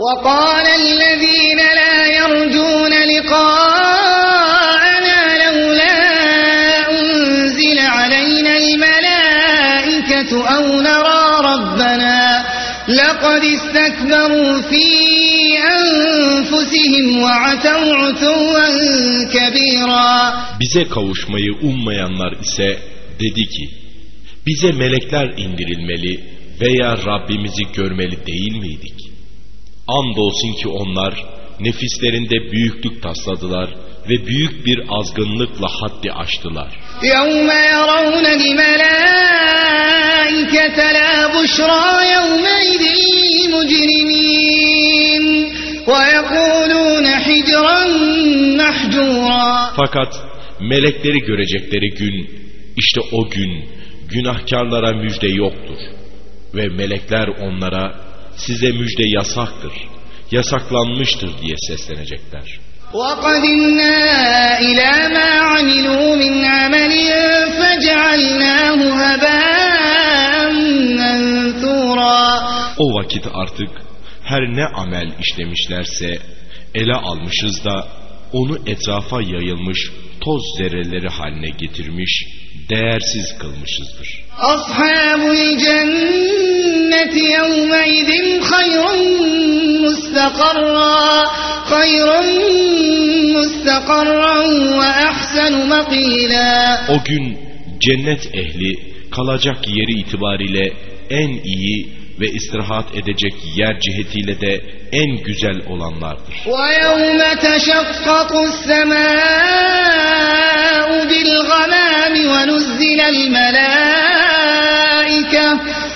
وقال الذين لا يرجون لقاءنا لولا أنزل علينا الملائكة أو نرى ربنا لقد استكبروا في أنفسهم وعتوا عتوا كبيرا Bize kavuşmayı ummayanlar ise dedi ki, bize melekler indirilmeli veya Rabbimizi görmeli değil miydik? Andolsun ki onlar nefislerinde büyüklük tasladılar ve büyük bir azgınlıkla haddi aştılar. يوم يرون الملائكة لا بشرى يومئذ للمجرمين ويقولون حجرا محجورا Fakat melekleri görecekleri gün, işte o gün günahkarlara müjde yoktur. Ve melekler onlara size müjde yasaktır, yasaklanmıştır diye seslenecekler. وقدمنا إلى ما عملوا من عمل فجعلناه هباء منثورا O vakit artık her ne amel işlemişlerse ele almışız da onu etrafa yayılmış toz zerreleri haline getirmiş, değersiz kılmışızdır. Ashabul cenneti yevmeydin hayrun mustakarra, hayrun mustakarran ve ahsenu makila. O gün cennet ehli kalacak yeri itibariyle en iyi ve istirahat edecek yer cihetiyle de en güzel olanlardır. ويوم تشقق السماء بالغمام ونزل الملائكة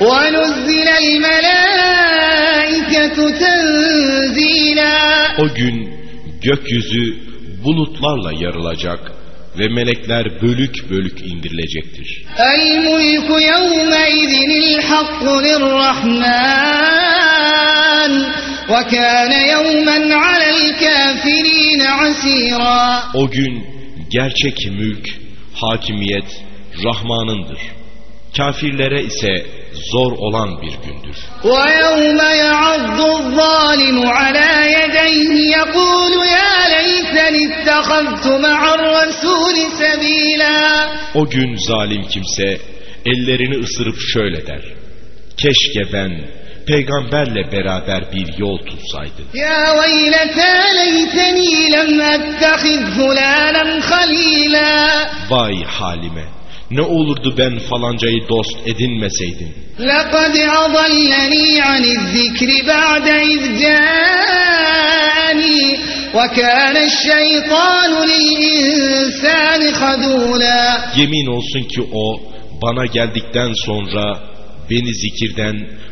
ونزل الملائكة تنزيلا O gün gökyüzü bulutlarla yarılacak ve melekler bölük bölük indirilecektir. الملك يومئذ الحق للرحمن وكان يوما على الكافرين عسيرا O gün gerçek mülk, hakimiyet Rahman'ındır. Kafirlere ise zor olan bir gündür. ويوم يعض الظالم على يديه يقول يا ليتني اتخذت مع الرسول سبيلا O gün zalim kimse ellerini ısırıp şöyle der. Keşke ben peygamberle beraber bir yol tutsaydım. يا ويلتى ليتني لم أتخذ فلانا خليلا Vay halime! Ne olurdu ben falancayı dost edinmeseydim. لقد أضلني عن الذكر بعد إذ جاءني وكان الشيطان للإنسان خذولا Yemin olsun ki o bana geldikten sonra beni zikirden,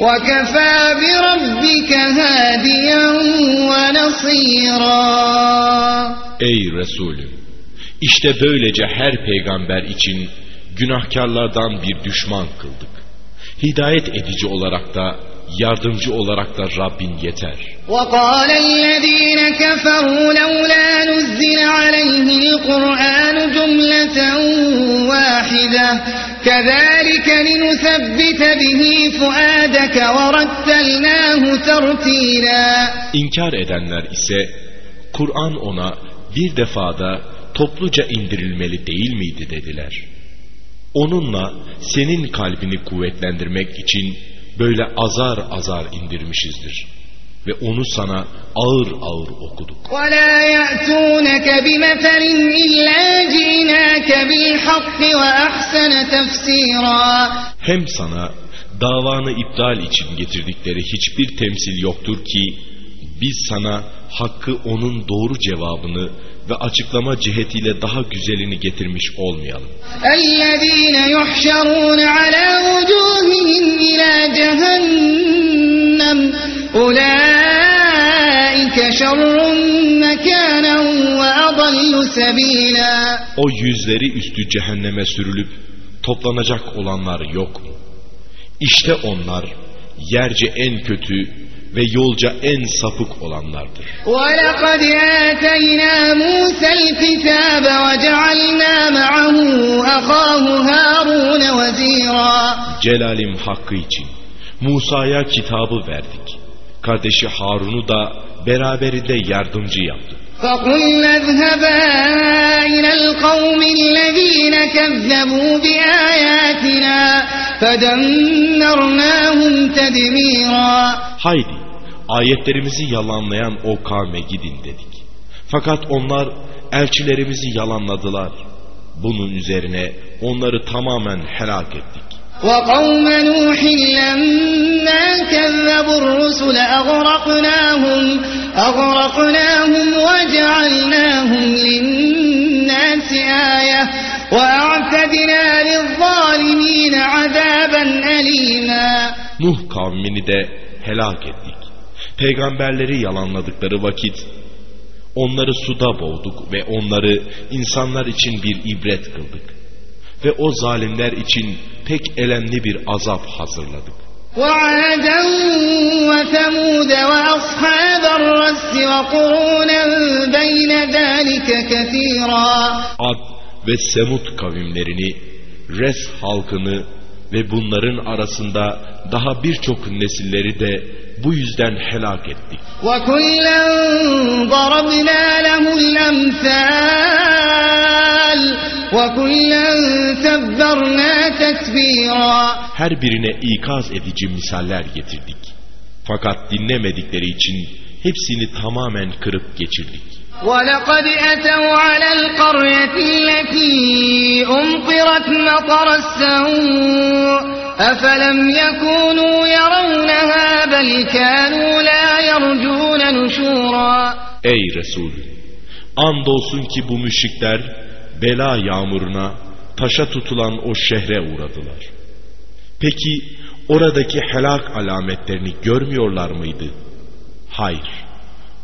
وكفى بربك هاديا ونصيرا Ey Resulüm, işte böylece her peygamber için günahkarlardan bir düşman kıldık. Hidayet edici olarak da, yardımcı olarak da Rabbin yeter. وقال الذين كفروا لولا نزل عليه القرآن جملة واحدة كذلك لنثبت به فؤادك ورتلناه ترتيلا İnkar edenler ise, Kur'an ona bir defada topluca indirilmeli değil miydi dediler. Onunla senin kalbini kuvvetlendirmek için böyle azar azar indirmişizdir. Ve onu sana ağır ağır okuduk. ولا يأتونك بمثل إلا جئناك بالحق وأحسن تفسيرا Hem sana davanı iptal için getirdikleri hiçbir temsil yoktur ki biz sana hakkı onun doğru cevabını ve açıklama cihetiyle daha güzelini getirmiş olmayalım. الذين يحشرون على وجوههم O yüzleri üstü cehenneme sürülüp toplanacak olanlar yok mu? İşte onlar yerce en kötü ve yolca en sapık olanlardır. ولقد آتينا موسى الكتاب وجعلنا معه أخاه هارون وزيرا Celalim hakkı için Musa'ya kitabı verdik. Kardeşi Harun'u da beraberinde yardımcı yaptık. فقلنا اذهبا إلى القوم الذين كذبوا بآياتنا فدمرناهم تدميرا Haydi ayetlerimizi yalanlayan o kavme gidin dedik. Fakat onlar elçilerimizi yalanladılar. Bunun üzerine onları tamamen helak ettik. وقوم نوح لما كذبوا الرسل أغرقناهم أغرقناهم وجعلناهم للناس آية وأعتدنا للظالمين عذابا أليما Nuh kavmini de helak ettik. Peygamberleri yalanladıkları vakit onları suda boğduk ve onları insanlar için bir ibret kıldık. Ve o zalimler için pek elemli bir azap hazırladık. وعادا وثمود وأصحاب الرس وقرونا بين ذلك كثيرا Ad ve Semut kavimlerini, Res halkını ve bunların arasında daha birçok nesilleri de bu yüzden helak ettik. وكلا ضربنا له الأمثال وكلا تبرنا تتبيرا Her birine ikaz edici misaller getirdik. Fakat dinlemedikleri için hepsini tamamen kırıp geçirdik. ولقد أتوا على القرية التي أمطرت مطر السوء أفلم يكونوا يرونها بل كانوا لا يرجون نشورا Ey Resul! Andolsun ki bu müşrikler bela yağmuruna taşa tutulan o şehre uğradılar. Peki oradaki helak alametlerini görmüyorlar mıydı? Hayır.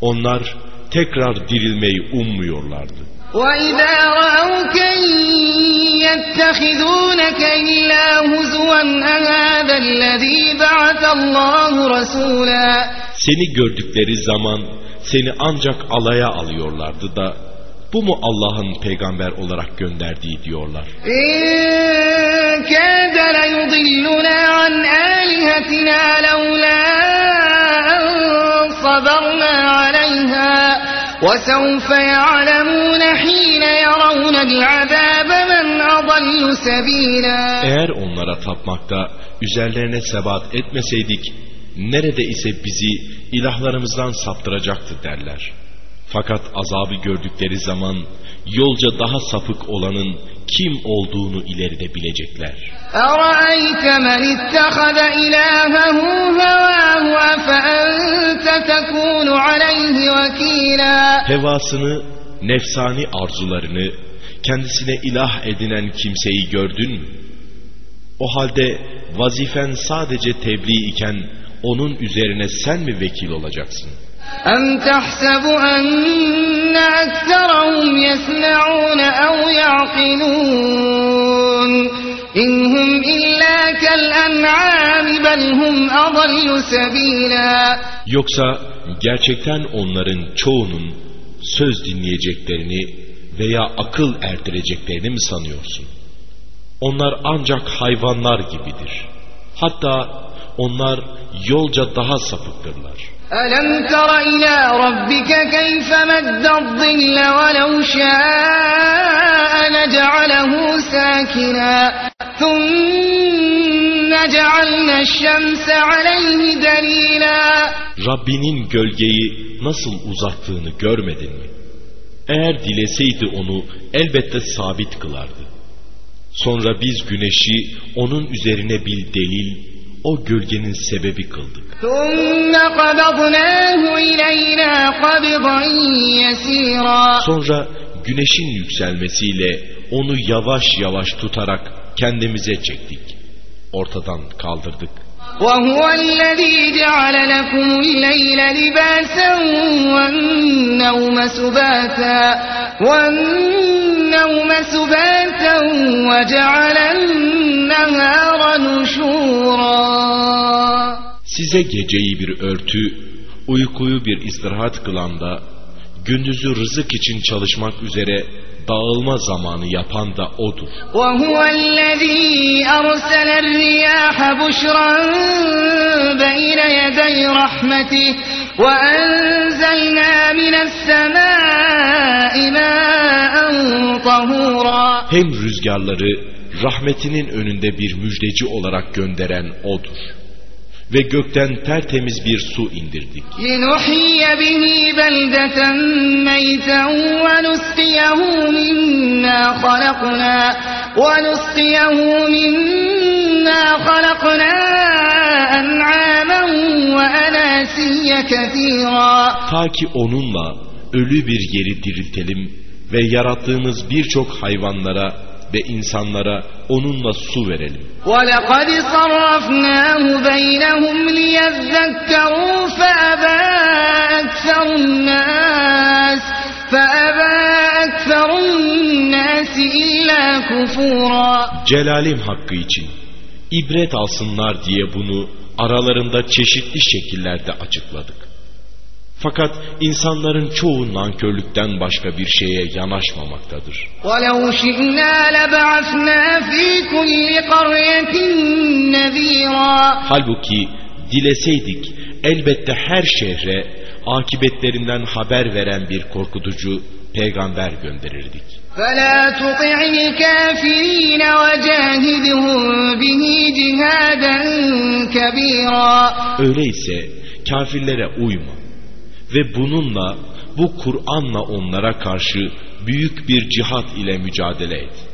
Onlar tekrar dirilmeyi ummuyorlardı. وإذا رأوك يتخذونك إلا هزوا أهذا الذي بعث الله رسولا Seni gördükleri zaman seni ancak alaya alıyorlardı da bu mu Allah'ın peygamber olarak gönderdiği diyorlar. Eğer onlara tapmakta üzerlerine sebat etmeseydik, nerede ise bizi ilahlarımızdan saptıracaktı derler. Fakat azabı gördükleri zaman yolca daha sapık olanın kim olduğunu ileride bilecekler. Hevasını, nefsani arzularını kendisine ilah edinen kimseyi gördün mü? O halde vazifen sadece tebliğ iken onun üzerine sen mi vekil olacaksın?'' أم تحسب أن أكثرهم يسمعون أو يعقلون إن هم إلا كالأنعام بل هم أضل سبيلا Yoksa gerçekten onların çoğunun söz dinleyeceklerini veya akıl erdireceklerini mi sanıyorsun? Onlar ancak hayvanlar gibidir. Hatta onlar yolca daha sapıktırlar. ألم تر إلى ربك كيف مد الظل ولو شاء لجعله ساكنا ثم جعلنا الشمس عليه دليلا Rabbinin gölgeyi nasıl uzattığını görmedin mi? Eğer dileseydi onu elbette sabit kılardı. Sonra biz güneşi onun üzerine bir delil, o gölgenin sebebi kıldık. ثم قبضناه إلينا قبضا يسيرا Sonra güneşin yükselmesiyle onu yavaş yavaş tutarak kendimize çektik. Ortadan kaldırdık. وهو الذي جعل لكم الليل لباسا والنوم سباتا والنوم سباتا وجعل النهار نشورا Size geceyi bir örtü, uykuyu bir istirahat kılan da, gündüzü rızık için çalışmak üzere dağılma zamanı yapan da O'dur. وهو hem rüzgarları rahmetinin önünde bir müjdeci olarak gönderen O'dur. Ve gökten tertemiz bir su indirdik. Ta ki onunla ölü bir yeri diriltelim ve yarattığımız birçok hayvanlara ve insanlara onunla su verelim. ولقد صرفناه بينهم ليذكروا فأبى أكثر الناس فأبى أكثر الناس إلا كفورا Celalim hakkı için ibret alsınlar diye bunu aralarında çeşitli şekillerde açıkladık. Fakat insanların çoğu nankörlükten başka bir şeye yanaşmamaktadır. ولو شئنا لبعثنا في كل قرية نذيرا Halbuki dileseydik elbette her şehre akibetlerinden haber veren bir korkutucu peygamber gönderirdik. فلا تطع الكافرين وجاهدهم به جهادا كبيرا Öyleyse kafirlere uyma ve bununla bu Kur'an'la onlara karşı büyük bir cihat ile mücadele et.